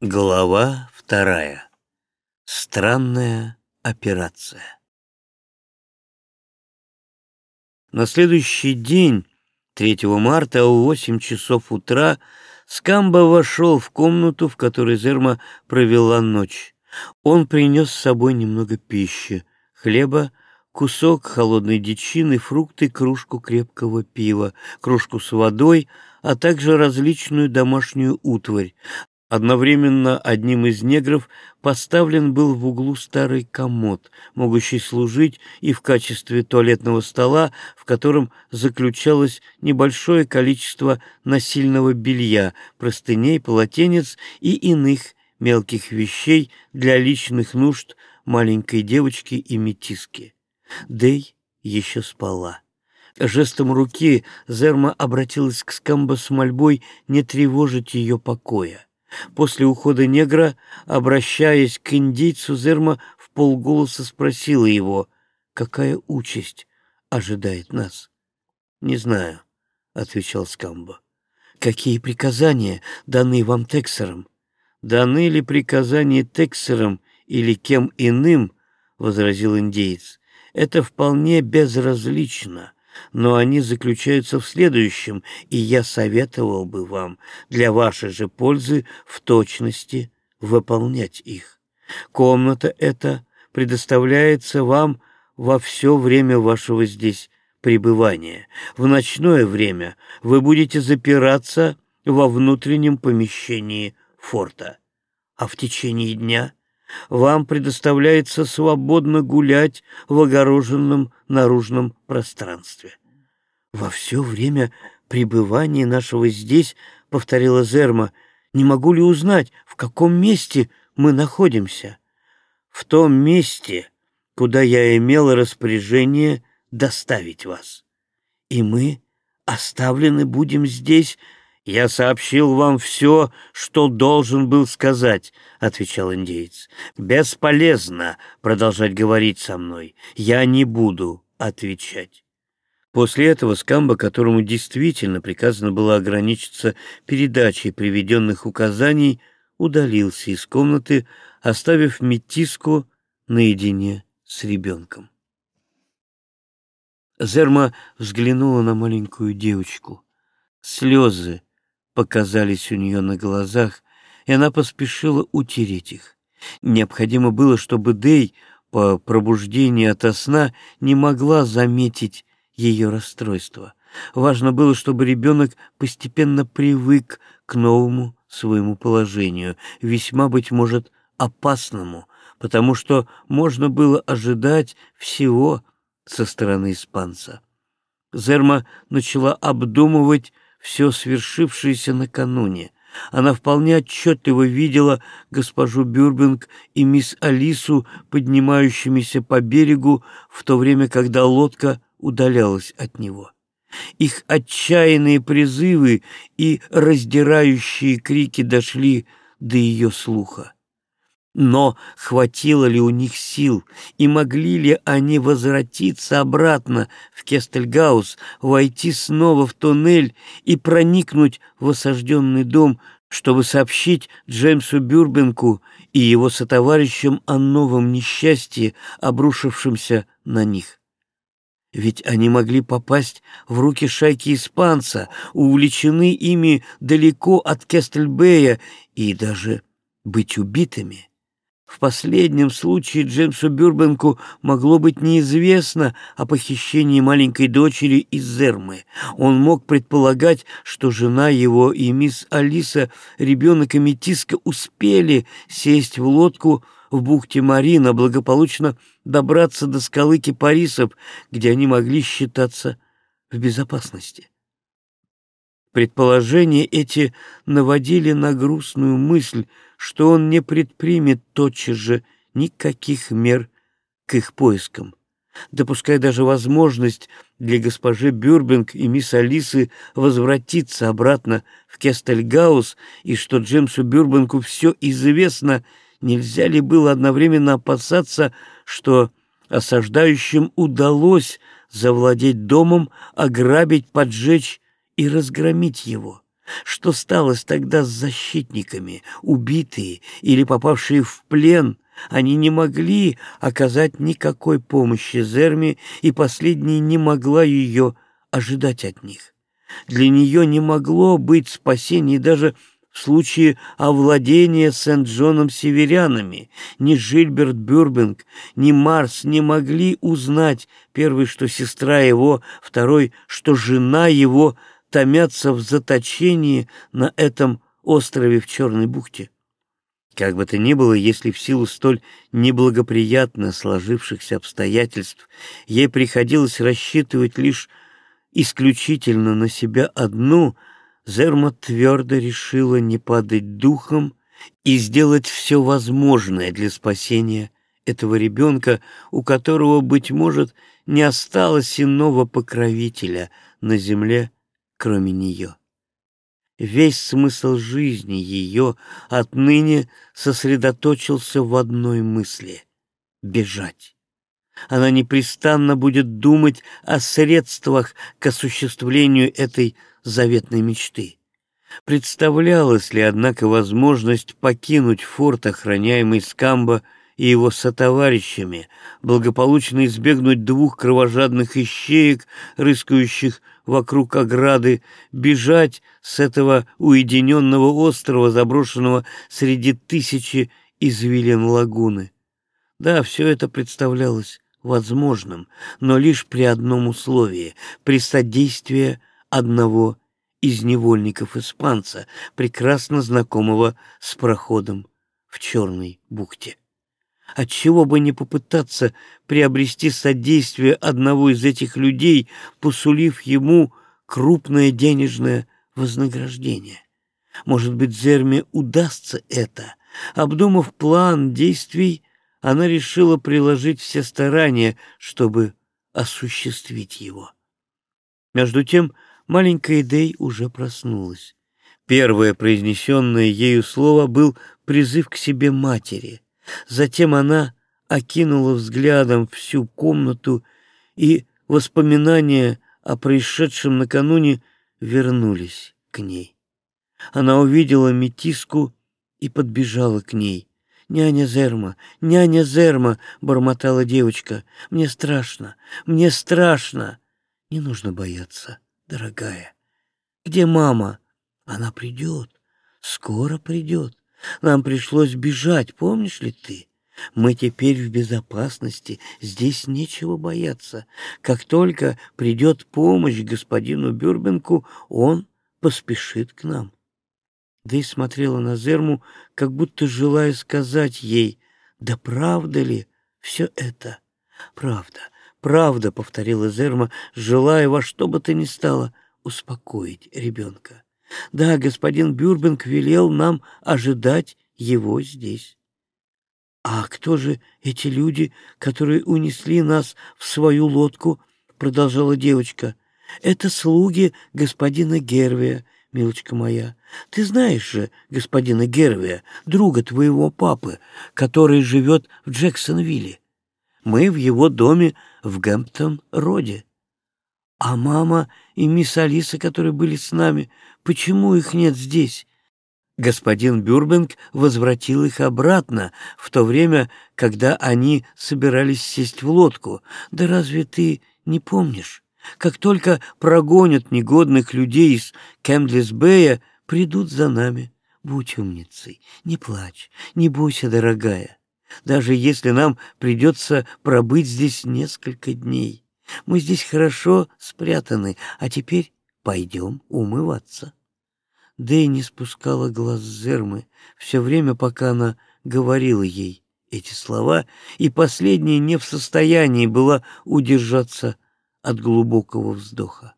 Глава вторая. Странная операция. На следующий день, 3 марта, в 8 часов утра, Скамба вошел в комнату, в которой Зерма провела ночь. Он принес с собой немного пищи, хлеба, кусок холодной дичины, фрукты, кружку крепкого пива, кружку с водой, а также различную домашнюю утварь, Одновременно одним из негров поставлен был в углу старый комод, могущий служить и в качестве туалетного стола, в котором заключалось небольшое количество насильного белья, простыней, полотенец и иных мелких вещей для личных нужд маленькой девочки и метиски. Дэй еще спала. Жестом руки Зерма обратилась к Скамбо с мольбой не тревожить ее покоя. После ухода негра, обращаясь к индейцу, Зерма в полголоса спросила его, какая участь ожидает нас. «Не знаю», — отвечал Скамбо. «Какие приказания даны вам Тексером?» «Даны ли приказания Тексером или кем иным?» — возразил индеец. «Это вполне безразлично но они заключаются в следующем, и я советовал бы вам для вашей же пользы в точности выполнять их. Комната эта предоставляется вам во все время вашего здесь пребывания. В ночное время вы будете запираться во внутреннем помещении форта, а в течение дня вам предоставляется свободно гулять в огороженном наружном пространстве. Во все время пребывания нашего здесь, — повторила Зерма, — не могу ли узнать, в каком месте мы находимся? В том месте, куда я имел распоряжение доставить вас. И мы оставлены будем здесь «Я сообщил вам все, что должен был сказать», — отвечал индеец. «Бесполезно продолжать говорить со мной. Я не буду отвечать». После этого Скамба, которому действительно приказано было ограничиться передачей приведенных указаний, удалился из комнаты, оставив Метиску наедине с ребенком. Зерма взглянула на маленькую девочку. Слезы показались у нее на глазах, и она поспешила утереть их. Необходимо было, чтобы Дэй по пробуждении ото сна не могла заметить ее расстройство. Важно было, чтобы ребенок постепенно привык к новому своему положению, весьма, быть может, опасному, потому что можно было ожидать всего со стороны испанца. Зерма начала обдумывать все свершившееся накануне. Она вполне отчетливо видела госпожу Бюрбинг и мисс Алису, поднимающимися по берегу, в то время, когда лодка удалялась от него. Их отчаянные призывы и раздирающие крики дошли до ее слуха. Но хватило ли у них сил, и могли ли они возвратиться обратно в Кестельгаус, войти снова в туннель и проникнуть в осажденный дом, чтобы сообщить Джеймсу Бюрбенку и его сотоварищам о новом несчастье, обрушившемся на них? Ведь они могли попасть в руки шайки испанца, увлечены ими далеко от Кестельбея и даже быть убитыми. В последнем случае Джеймсу Бюрбенку могло быть неизвестно о похищении маленькой дочери из Зермы. Он мог предполагать, что жена его и мисс Алиса, ребенок и метиска, успели сесть в лодку в бухте Марина, благополучно добраться до скалы Кипарисов, где они могли считаться в безопасности. Предположения эти наводили на грустную мысль, что он не предпримет тотчас же никаких мер к их поискам, допуская даже возможность для госпожи Бюрбинг и мисс Алисы возвратиться обратно в Кестельгаус, и что Джемсу Бюрбингу все известно, нельзя ли было одновременно опасаться, что осаждающим удалось завладеть домом, ограбить, поджечь и разгромить его. Что стало тогда с защитниками, убитые или попавшие в плен? Они не могли оказать никакой помощи Зерме, и последняя не могла ее ожидать от них. Для нее не могло быть спасений даже в случае овладения Сент-Джоном северянами. Ни Жильберт Бюрбинг, ни Марс не могли узнать, первый, что сестра его, второй, что жена его томятся в заточении на этом острове в Черной бухте. Как бы то ни было, если в силу столь неблагоприятно сложившихся обстоятельств ей приходилось рассчитывать лишь исключительно на себя одну, Зерма твердо решила не падать духом и сделать все возможное для спасения этого ребенка, у которого, быть может, не осталось иного покровителя на земле, кроме нее. Весь смысл жизни ее отныне сосредоточился в одной мысли — бежать. Она непрестанно будет думать о средствах к осуществлению этой заветной мечты. Представлялась ли, однако, возможность покинуть форт, охраняемый Скамбо и его сотоварищами, благополучно избегнуть двух кровожадных ищеек, рыскающих вокруг ограды, бежать с этого уединенного острова, заброшенного среди тысячи извилин лагуны. Да, все это представлялось возможным, но лишь при одном условии — при содействии одного из невольников испанца, прекрасно знакомого с проходом в Черной бухте. Отчего бы не попытаться приобрести содействие одного из этих людей, посулив ему крупное денежное вознаграждение? Может быть, Зерме удастся это? Обдумав план действий, она решила приложить все старания, чтобы осуществить его. Между тем маленькая Дэй уже проснулась. Первое произнесенное ею слово был призыв к себе матери — Затем она окинула взглядом всю комнату, и воспоминания о происшедшем накануне вернулись к ней. Она увидела метиску и подбежала к ней. «Няня Зерма, няня Зерма!» — бормотала девочка. «Мне страшно, мне страшно!» «Не нужно бояться, дорогая. Где мама?» «Она придет, скоро придет. Нам пришлось бежать, помнишь ли ты? Мы теперь в безопасности, здесь нечего бояться. Как только придет помощь господину Бюрбенку, он поспешит к нам. Да и смотрела на Зерму, как будто желая сказать ей, да правда ли все это? Правда, правда, повторила Зерма, желая во что бы то ни стало успокоить ребенка. Да, господин Бюрбенг велел нам ожидать его здесь. А кто же эти люди, которые унесли нас в свою лодку? Продолжала девочка. Это слуги господина Гервия, милочка моя. Ты знаешь же господина Гервия, друга твоего папы, который живет в Джексонвилле. Мы в его доме в Гэмптон-Роде. А мама и мисс Алиса, которые были с нами, почему их нет здесь? Господин Бюрбинг возвратил их обратно в то время, когда они собирались сесть в лодку. Да разве ты не помнишь? Как только прогонят негодных людей из Кэмдлис-Бэя, придут за нами. Будь умницей, не плачь, не бойся, дорогая. Даже если нам придется пробыть здесь несколько дней. Мы здесь хорошо спрятаны, а теперь пойдем умываться. Дэй спускала глаз Зермы все время, пока она говорила ей эти слова, и последняя не в состоянии была удержаться от глубокого вздоха.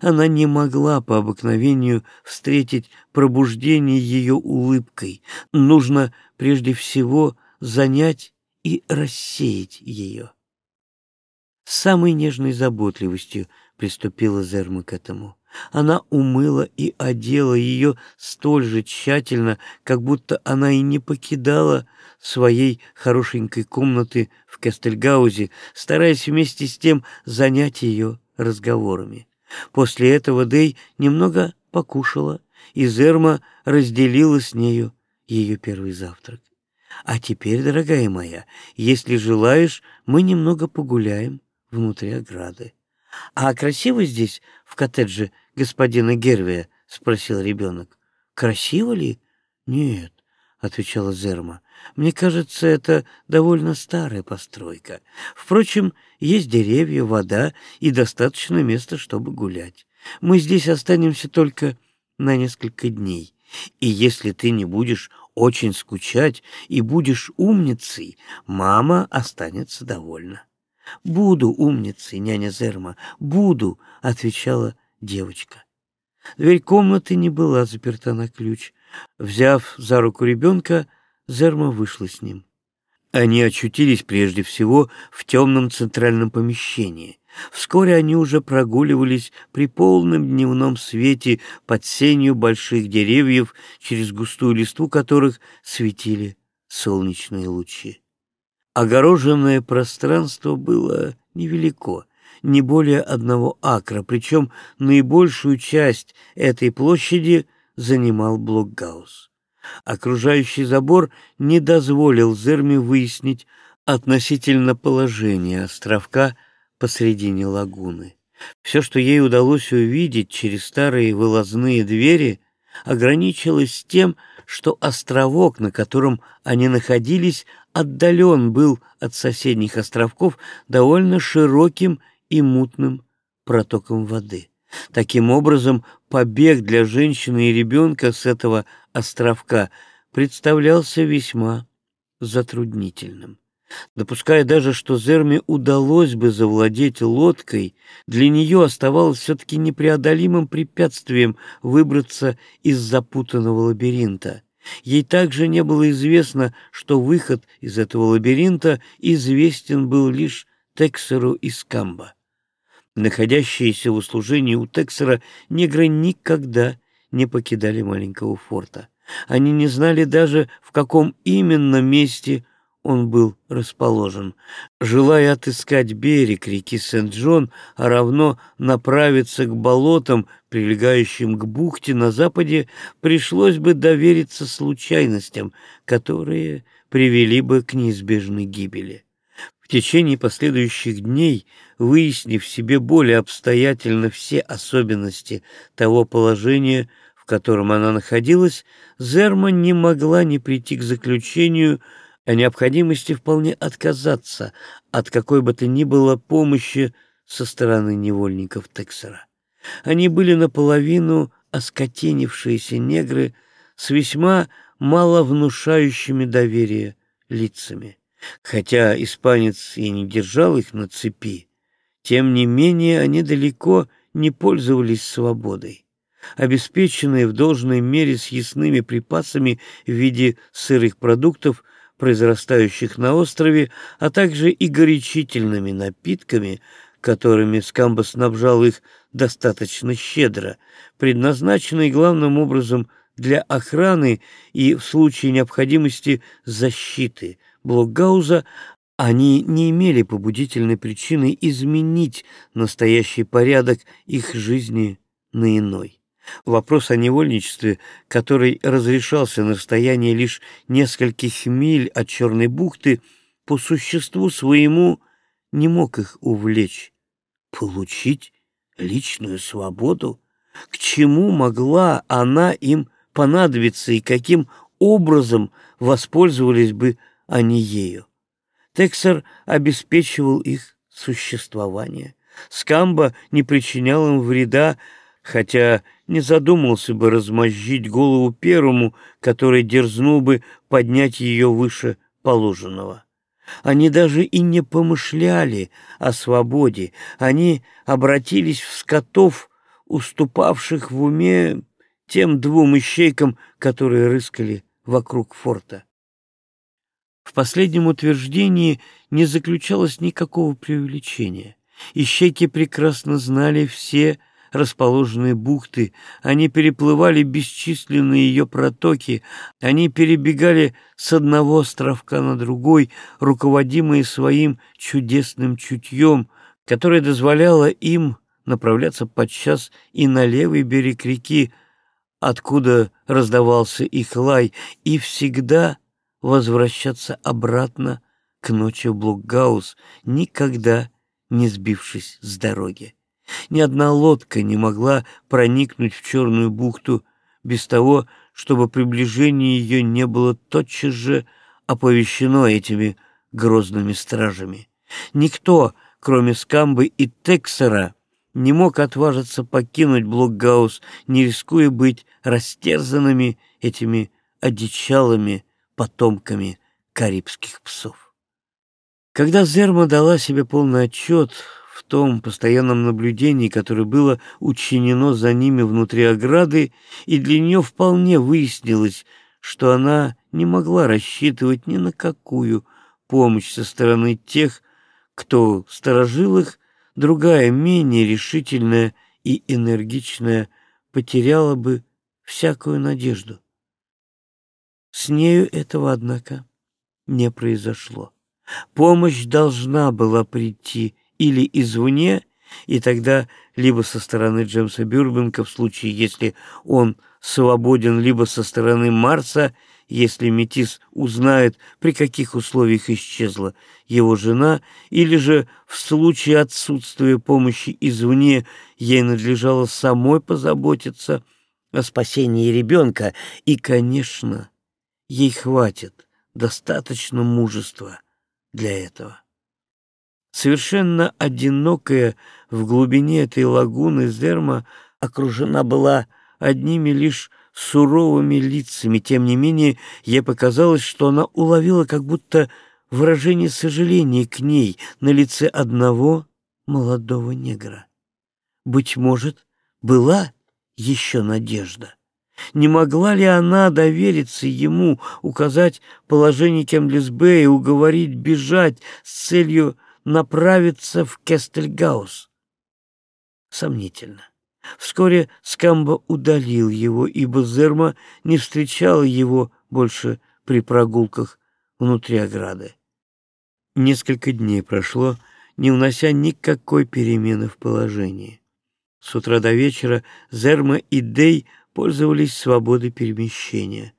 Она не могла по обыкновению встретить пробуждение ее улыбкой. Нужно прежде всего занять и рассеять ее. С самой нежной заботливостью приступила Зерма к этому. Она умыла и одела ее столь же тщательно, как будто она и не покидала своей хорошенькой комнаты в Кастельгаузе, стараясь вместе с тем занять ее разговорами. После этого Дэй немного покушала и Зерма разделила с нею ее первый завтрак. А теперь, дорогая моя, если желаешь, мы немного погуляем внутри ограды. — А красиво здесь, в коттедже господина Гервия? — спросил ребенок. — Красиво ли? — Нет, — отвечала Зерма. — Мне кажется, это довольно старая постройка. Впрочем, есть деревья, вода и достаточно места, чтобы гулять. Мы здесь останемся только на несколько дней. И если ты не будешь очень скучать и будешь умницей, мама останется довольна. «Буду умницей, няня Зерма, буду», — отвечала девочка. Дверь комнаты не была заперта на ключ. Взяв за руку ребенка, Зерма вышла с ним. Они очутились прежде всего в темном центральном помещении. Вскоре они уже прогуливались при полном дневном свете под сенью больших деревьев, через густую листву которых светили солнечные лучи. Огороженное пространство было невелико, не более одного акра, причем наибольшую часть этой площади занимал блокгаус. Окружающий забор не дозволил Зерме выяснить относительно положения островка посредине лагуны. Все, что ей удалось увидеть через старые вылазные двери, ограничилось тем, что островок, на котором они находились, отдален был от соседних островков довольно широким и мутным протоком воды. Таким образом, побег для женщины и ребенка с этого островка представлялся весьма затруднительным. Допуская даже, что Зерме удалось бы завладеть лодкой, для нее оставалось все-таки непреодолимым препятствием выбраться из запутанного лабиринта. Ей также не было известно, что выход из этого лабиринта известен был лишь Тексеру из Камба. Находящиеся в услужении у Тексера негры никогда не покидали маленького форта. Они не знали даже, в каком именно месте он был расположен. Желая отыскать берег реки Сент-Джон, а равно направиться к болотам, прилегающим к бухте на западе, пришлось бы довериться случайностям, которые привели бы к неизбежной гибели. В течение последующих дней, выяснив себе более обстоятельно все особенности того положения, в котором она находилась, Зерма не могла не прийти к заключению, о необходимости вполне отказаться от какой бы то ни было помощи со стороны невольников Тексера. Они были наполовину оскотенившиеся негры с весьма мало внушающими доверие лицами. Хотя испанец и не держал их на цепи, тем не менее они далеко не пользовались свободой. Обеспеченные в должной мере съестными припасами в виде сырых продуктов, произрастающих на острове, а также и горячительными напитками, которыми Скамба снабжал их достаточно щедро, предназначенные главным образом для охраны и в случае необходимости защиты Блокгауза, они не имели побудительной причины изменить настоящий порядок их жизни на иной. Вопрос о невольничестве, который разрешался на расстоянии лишь нескольких миль от Черной бухты, по существу своему не мог их увлечь. Получить личную свободу? К чему могла она им понадобиться и каким образом воспользовались бы они ею? Тексер обеспечивал их существование. Скамба не причинял им вреда, хотя не задумался бы размозжить голову первому, который дерзнул бы поднять ее выше положенного. Они даже и не помышляли о свободе, они обратились в скотов, уступавших в уме тем двум ищейкам, которые рыскали вокруг форта. В последнем утверждении не заключалось никакого преувеличения. Ищейки прекрасно знали все расположенные бухты, они переплывали бесчисленные ее протоки, они перебегали с одного островка на другой, руководимые своим чудесным чутьем, которое дозволяло им направляться подчас и на левый берег реки, откуда раздавался их лай, и всегда возвращаться обратно к ночи в Блокгаус, никогда не сбившись с дороги. Ни одна лодка не могла проникнуть в черную бухту без того, чтобы приближение ее не было тотчас же оповещено этими грозными стражами. Никто, кроме Скамбы и Тексера, не мог отважиться покинуть Блокгаус, не рискуя быть растерзанными этими одичалыми потомками карибских псов. Когда Зерма дала себе полный отчет в том постоянном наблюдении, которое было учинено за ними внутри ограды, и для нее вполне выяснилось, что она не могла рассчитывать ни на какую помощь со стороны тех, кто сторожил их, другая, менее решительная и энергичная, потеряла бы всякую надежду. С нею этого, однако, не произошло. Помощь должна была прийти или извне, и тогда либо со стороны Джемса Бюрбенка в случае, если он свободен, либо со стороны Марса, если Метис узнает, при каких условиях исчезла его жена, или же в случае отсутствия помощи извне ей надлежало самой позаботиться о спасении ребенка, и, конечно, ей хватит достаточно мужества для этого. Совершенно одинокая в глубине этой лагуны Зерма окружена была одними лишь суровыми лицами. Тем не менее, ей показалось, что она уловила как будто выражение сожаления к ней на лице одного молодого негра. Быть может, была еще надежда. Не могла ли она довериться ему, указать положение Кемблисбея и уговорить бежать с целью направиться в Кестельгаус? Сомнительно. Вскоре Скамба удалил его, ибо Зерма не встречала его больше при прогулках внутри ограды. Несколько дней прошло, не унося никакой перемены в положении. С утра до вечера Зерма и Дей пользовались свободой перемещения.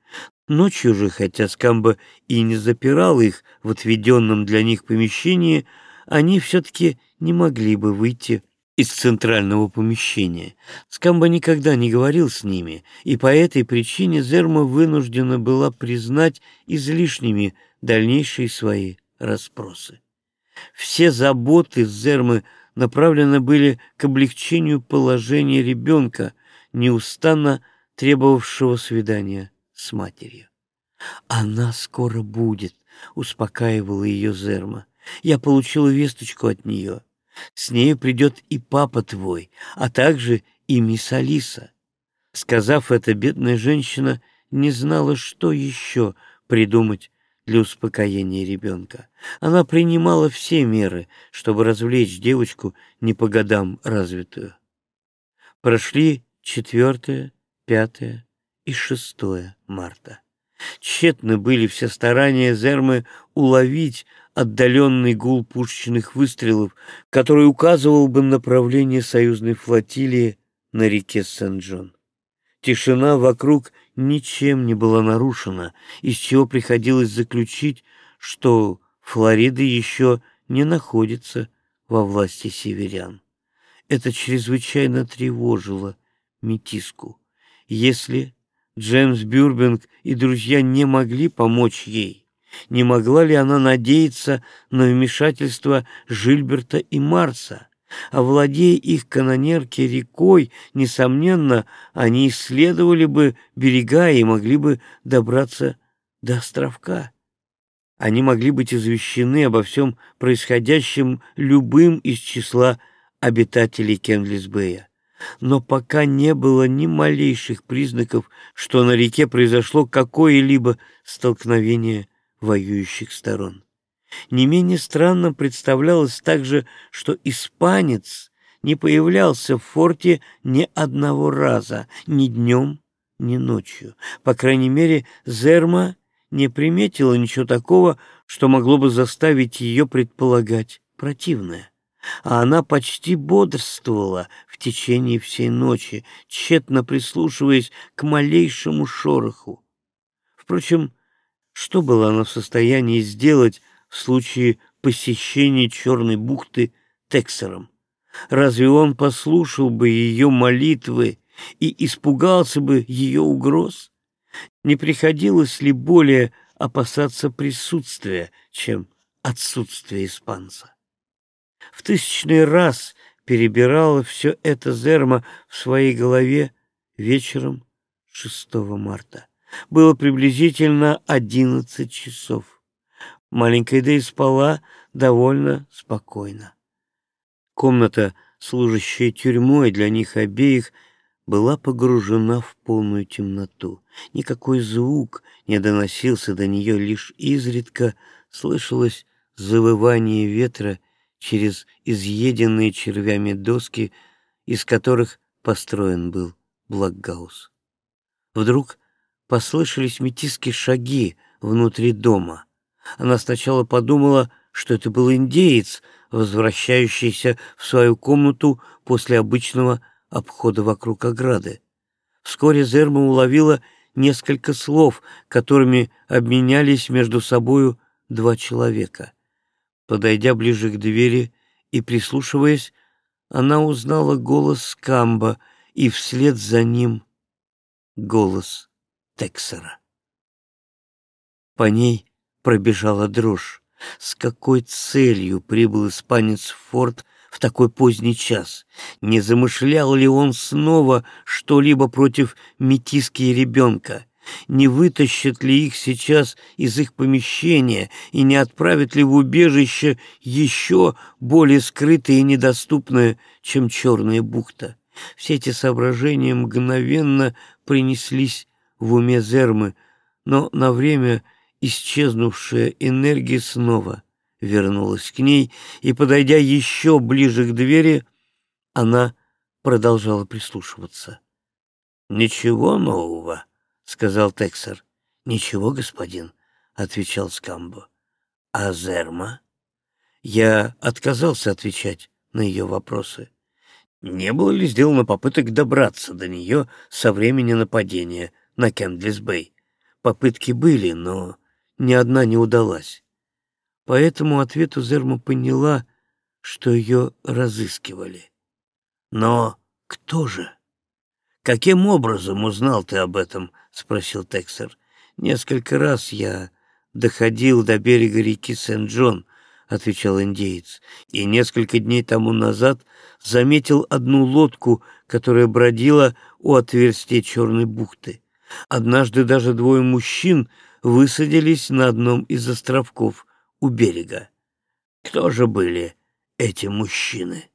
Ночью же, хотя Скамба и не запирал их в отведенном для них помещении, они все-таки не могли бы выйти из центрального помещения. Скамба никогда не говорил с ними, и по этой причине Зерма вынуждена была признать излишними дальнейшие свои расспросы. Все заботы Зермы направлены были к облегчению положения ребенка, неустанно требовавшего свидания с матерью. «Она скоро будет», — успокаивала ее Зерма. «Я получила весточку от нее. С нею придет и папа твой, а также и мисс Алиса». Сказав это, бедная женщина не знала, что еще придумать для успокоения ребенка. Она принимала все меры, чтобы развлечь девочку не по годам развитую. Прошли 4, 5 и 6 марта. Тщетны были все старания Зермы уловить отдаленный гул пушечных выстрелов, который указывал бы направление союзной флотилии на реке Сен-Джон. Тишина вокруг ничем не была нарушена, из чего приходилось заключить, что Флорида еще не находится во власти северян. Это чрезвычайно тревожило метиску. Если Джеймс Бюрбинг и друзья не могли помочь ей, не могла ли она надеяться на вмешательство Жильберта и Марса? Овладея их канонерки рекой, несомненно, они исследовали бы берега и могли бы добраться до островка. Они могли быть извещены обо всем происходящем любым из числа обитателей Кенлисбея но пока не было ни малейших признаков, что на реке произошло какое-либо столкновение воюющих сторон. Не менее странным представлялось также, что испанец не появлялся в форте ни одного раза, ни днем, ни ночью. По крайней мере, Зерма не приметила ничего такого, что могло бы заставить ее предполагать противное. а она почти бодрствовала в течение всей ночи, тщетно прислушиваясь к малейшему шороху. Впрочем, что была она в состоянии сделать в случае посещения Черной бухты Тексером? Разве он послушал бы ее молитвы и испугался бы ее угроз? Не приходилось ли более опасаться присутствия, чем отсутствия испанца? В тысячный раз перебирала все это Зерма в своей голове вечером 6 марта. Было приблизительно одиннадцать часов. Маленькая Дэй спала довольно спокойно. Комната, служащая тюрьмой для них обеих, была погружена в полную темноту. Никакой звук не доносился до нее, лишь изредка слышалось завывание ветра через изъеденные червями доски, из которых построен был Блокгаус. Вдруг послышались метиские шаги внутри дома. Она сначала подумала, что это был индеец, возвращающийся в свою комнату после обычного обхода вокруг ограды. Вскоре Зерма уловила несколько слов, которыми обменялись между собою два человека. Подойдя ближе к двери и прислушиваясь, она узнала голос Камба и вслед за ним голос Тексера. По ней пробежала дрожь. С какой целью прибыл испанец в форт в такой поздний час? Не замышлял ли он снова что-либо против метиски и ребенка? Не вытащат ли их сейчас из их помещения и не отправят ли в убежище еще более скрытое и недоступное, чем черная бухта? Все эти соображения мгновенно принеслись в уме Зермы, но на время исчезнувшая энергия снова вернулась к ней, и, подойдя еще ближе к двери, она продолжала прислушиваться. «Ничего нового», — сказал Тексер. «Ничего, господин», — отвечал Скамбо. «А Зерма?» Я отказался отвечать на ее вопросы. Не было ли сделано попыток добраться до нее со времени нападения на Кендлис-Бэй? Попытки были, но ни одна не удалась. По этому ответу Зерма поняла, что ее разыскивали. Но кто же? Каким образом узнал ты об этом? спросил Тексер. Несколько раз я доходил до берега реки Сент-Джон, отвечал индеец, и несколько дней тому назад заметил одну лодку, которая бродила у отверстия Черной бухты. Однажды даже двое мужчин высадились на одном из островков у берега. Кто же были эти мужчины?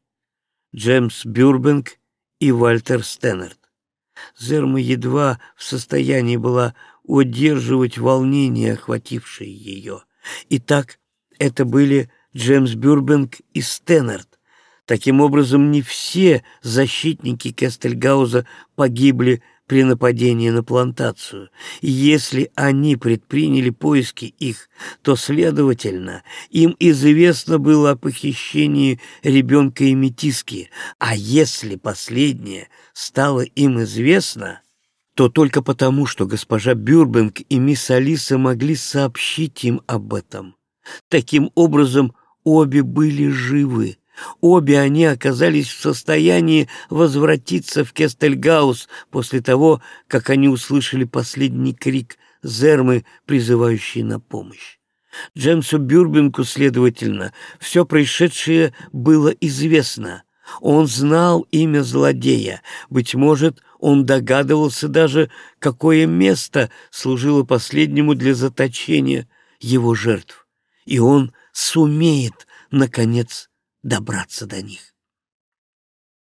Джеймс Бюрбенг и Вальтер Стэннерт. Зерма едва в состоянии была удерживать волнение, охватившее ее. Итак, это были Джеймс Бюрбенг и Стэннерт. Таким образом, не все защитники Кестельгауза погибли при нападении на плантацию. Если они предприняли поиски их, то, следовательно, им известно было о похищении ребенка и метиски, а если последнее стало им известно, то только потому, что госпожа Бюрбенг и мисс Алиса могли сообщить им об этом. Таким образом, обе были живы. Обе они оказались в состоянии возвратиться в Кестельгаус после того, как они услышали последний крик Зермы, призывающий на помощь. Джемсу Бюрбинку, следовательно, все происшедшее было известно. Он знал имя злодея. Быть может, он догадывался даже, какое место служило последнему для заточения его жертв. И он сумеет, наконец, добраться до них.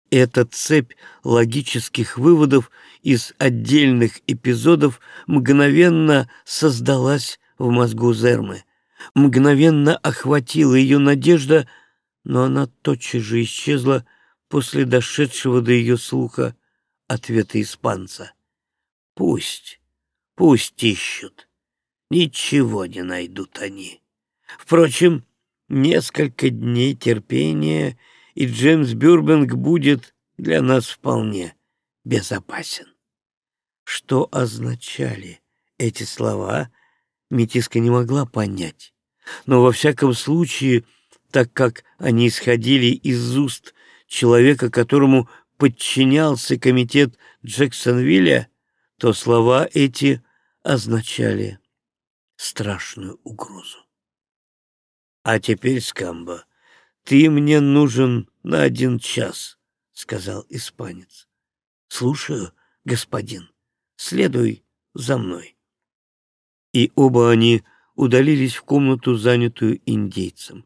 Эта цепь логических выводов из отдельных эпизодов мгновенно создалась в мозгу Зермы. Мгновенно охватила ее надежда, но она тотчас же исчезла после дошедшего до ее слуха ответа испанца. «Пусть, пусть ищут. Ничего не найдут они. Впрочем, Несколько дней терпения, и Джеймс Бюрбенг будет для нас вполне безопасен. Что означали эти слова, Метиска не могла понять. Но во всяком случае, так как они исходили из уст человека, которому подчинялся комитет Джексонвилля, то слова эти означали страшную угрозу. «А теперь, Скамба, ты мне нужен на один час», — сказал испанец. «Слушаю, господин, следуй за мной». И оба они удалились в комнату, занятую индейцем.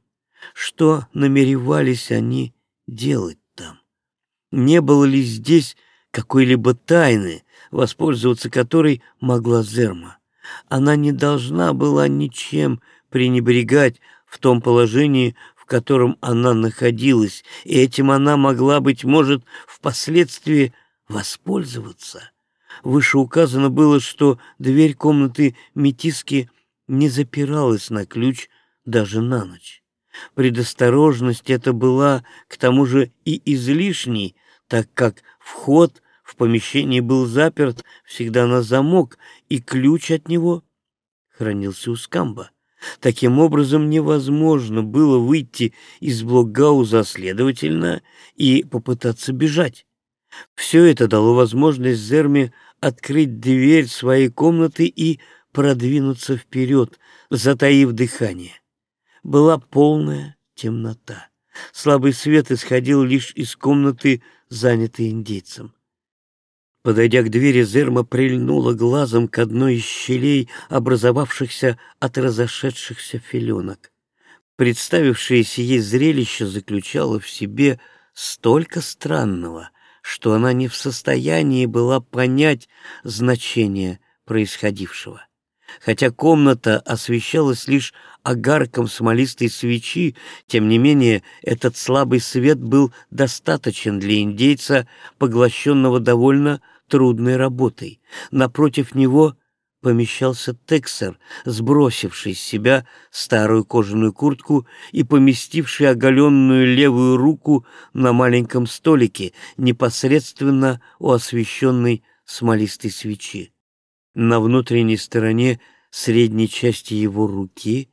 Что намеревались они делать там? Не было ли здесь какой-либо тайны, воспользоваться которой могла Зерма? Она не должна была ничем пренебрегать в том положении, в котором она находилась, и этим она могла, быть может, впоследствии воспользоваться. Вышеуказано было, что дверь комнаты Метиски не запиралась на ключ даже на ночь. Предосторожность эта была, к тому же, и излишней, так как вход в помещение был заперт всегда на замок, и ключ от него хранился у Скамба. Таким образом, невозможно было выйти из блокгауза следовательно и попытаться бежать. Все это дало возможность Зерме открыть дверь своей комнаты и продвинуться вперед, затаив дыхание. Была полная темнота. Слабый свет исходил лишь из комнаты, занятой индейцем. Подойдя к двери, Зерма прильнула глазом к одной из щелей, образовавшихся от разошедшихся филенок. Представившееся ей зрелище заключало в себе столько странного, что она не в состоянии была понять значение происходившего. Хотя комната освещалась лишь огарком смолистой свечи, тем не менее этот слабый свет был достаточен для индейца, поглощенного довольно трудной работой. Напротив него помещался Тексер, сбросивший с себя старую кожаную куртку и поместивший оголенную левую руку на маленьком столике, непосредственно у освещенной смолистой свечи. На внутренней стороне средней части его руки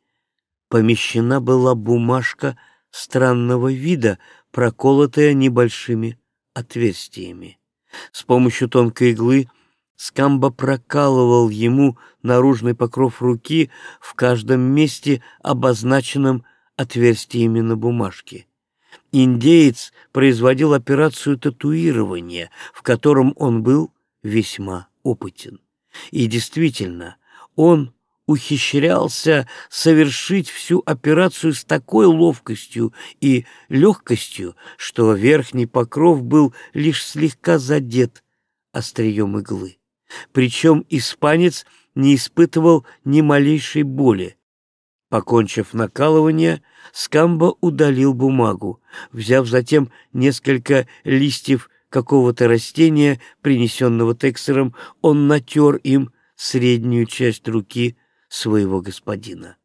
помещена была бумажка странного вида, проколотая небольшими отверстиями. С помощью тонкой иглы Скамба прокалывал ему наружный покров руки в каждом месте, обозначенном отверстиями на бумажке. Индеец производил операцию татуирования, в котором он был весьма опытен. И действительно, он ухищрялся совершить всю операцию с такой ловкостью и легкостью, что верхний покров был лишь слегка задет острием иглы. Причем испанец не испытывал ни малейшей боли. Покончив накалывание, Скамба удалил бумагу, взяв затем несколько листьев какого-то растения, принесенного Тексером, он натер им среднюю часть руки своего господина.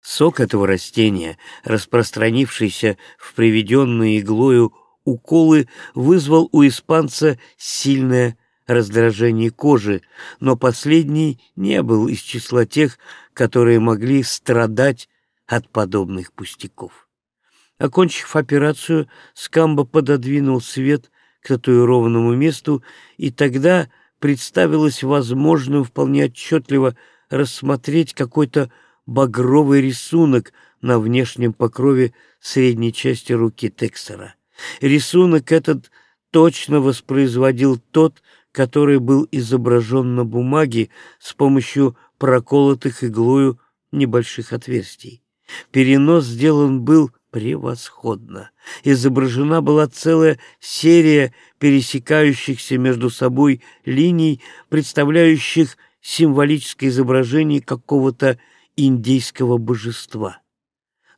Сок этого растения, распространившийся в приведенные иглою уколы, вызвал у испанца сильное раздражение кожи, но последний не был из числа тех, которые могли страдать от подобных пустяков. Окончив операцию, Скамба пододвинул свет к татуированному месту, и тогда представилось возможным вполне отчетливо рассмотреть какой-то багровый рисунок на внешнем покрове средней части руки Тексера. Рисунок этот точно воспроизводил тот, который был изображен на бумаге с помощью проколотых иглою небольших отверстий. Перенос сделан был превосходно. Изображена была целая серия пересекающихся между собой линий, представляющих символическое изображение какого-то индейского божества.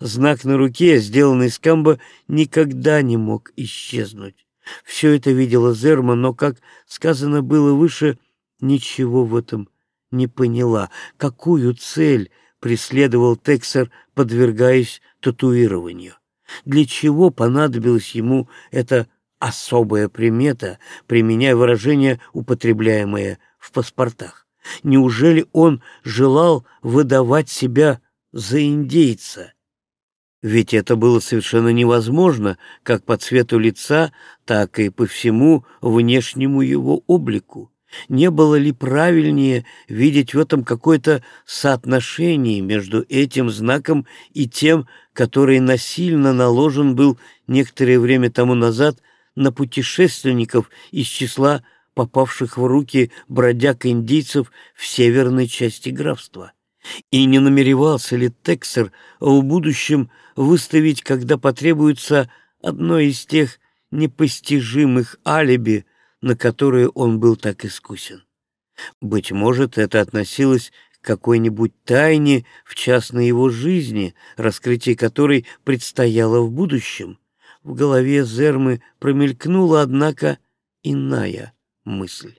Знак на руке, сделанный из камба, никогда не мог исчезнуть. Все это видела Зерма, но, как сказано было выше, ничего в этом не поняла. Какую цель преследовал Тексер, подвергаясь татуированию. Для чего понадобилась ему эта особая примета, применяя выражение, употребляемое в паспортах? Неужели он желал выдавать себя за индейца? Ведь это было совершенно невозможно как по цвету лица, так и по всему внешнему его облику. Не было ли правильнее видеть в этом какое-то соотношение между этим знаком и тем, который насильно наложен был некоторое время тому назад на путешественников из числа попавших в руки бродяг-индийцев в северной части графства? И не намеревался ли Тексер в будущем выставить, когда потребуется одно из тех непостижимых алиби, на которые он был так искусен. Быть может, это относилось к какой-нибудь тайне в частной его жизни, раскрытие которой предстояло в будущем. В голове Зермы промелькнула, однако, иная мысль.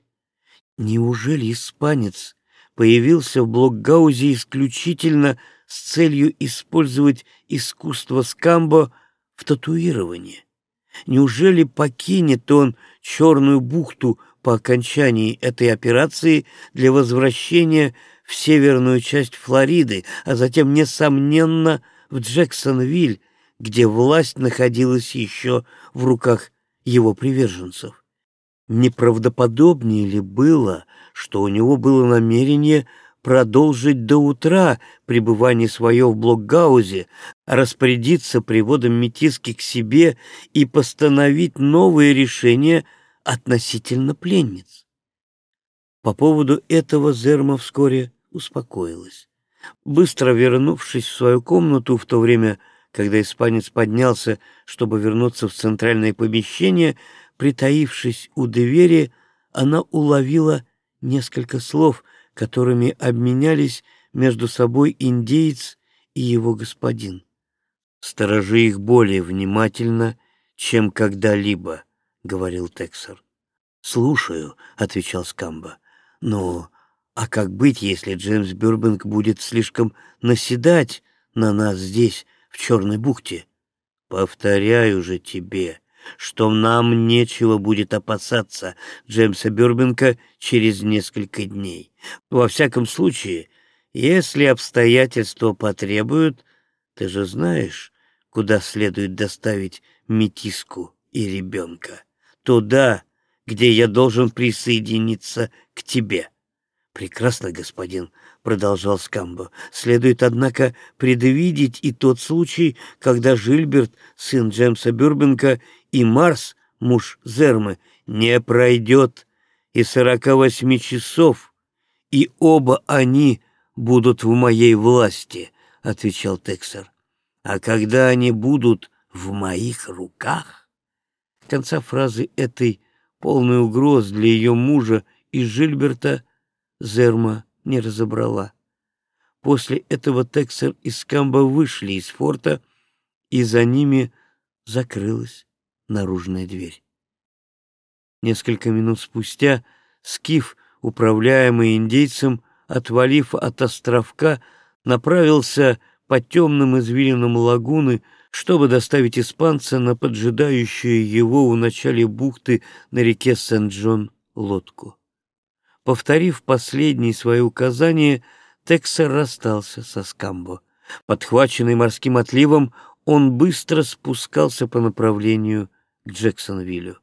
Неужели испанец появился в Блокгаузе исключительно с целью использовать искусство скамбо в татуировании? Неужели покинет он Черную бухту по окончании этой операции для возвращения в северную часть Флориды, а затем, несомненно, в Джексонвиль, где власть находилась еще в руках его приверженцев? Неправдоподобнее ли было, что у него было намерение продолжить до утра пребывание свое в Блокгаузе, распорядиться приводом метиски к себе и постановить новые решения относительно пленниц. По поводу этого Зерма вскоре успокоилась. Быстро вернувшись в свою комнату в то время, когда испанец поднялся, чтобы вернуться в центральное помещение, притаившись у двери, она уловила несколько слов, которыми обменялись между собой индеец и его господин. «Сторожи их более внимательно, чем когда-либо», — говорил Тексер. «Слушаю», — отвечал Скамба. «Но а как быть, если Джеймс Бюрбинг будет слишком наседать на нас здесь, в Черной бухте?» «Повторяю же тебе», что нам нечего будет опасаться Джеймса Бюрбенка через несколько дней. Во всяком случае, если обстоятельства потребуют, ты же знаешь, куда следует доставить метиску и ребенка. Туда, где я должен присоединиться к тебе. Прекрасно, господин, продолжал Скамбо. Следует, однако, предвидеть и тот случай, когда Жильберт, сын Джеймса Бюрбенка, и Марс, муж Зермы, не пройдет и сорока восьми часов, и оба они будут в моей власти, — отвечал Тексер. А когда они будут в моих руках? Конца фразы этой, полной угроз для ее мужа и Жильберта, Зерма не разобрала. После этого Тексер и Скамба вышли из форта, и за ними закрылась наружная дверь. Несколько минут спустя Скиф, управляемый индейцем, отвалив от островка, направился по темным извилинам лагуны, чтобы доставить испанца на поджидающую его у начале бухты на реке Сент-Джон лодку. Повторив последние свои указания, Тексер расстался со Скамбо. Подхваченный морским отливом, он быстро спускался по направлению к Джексонвиллю.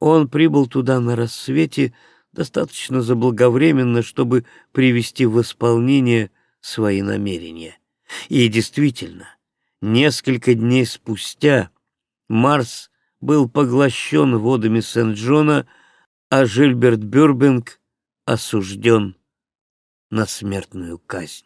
Он прибыл туда на рассвете достаточно заблаговременно, чтобы привести в исполнение свои намерения. И действительно, несколько дней спустя Марс был поглощен водами Сент-Джона, а Жильберт Бюрбинг осужден на смертную казнь.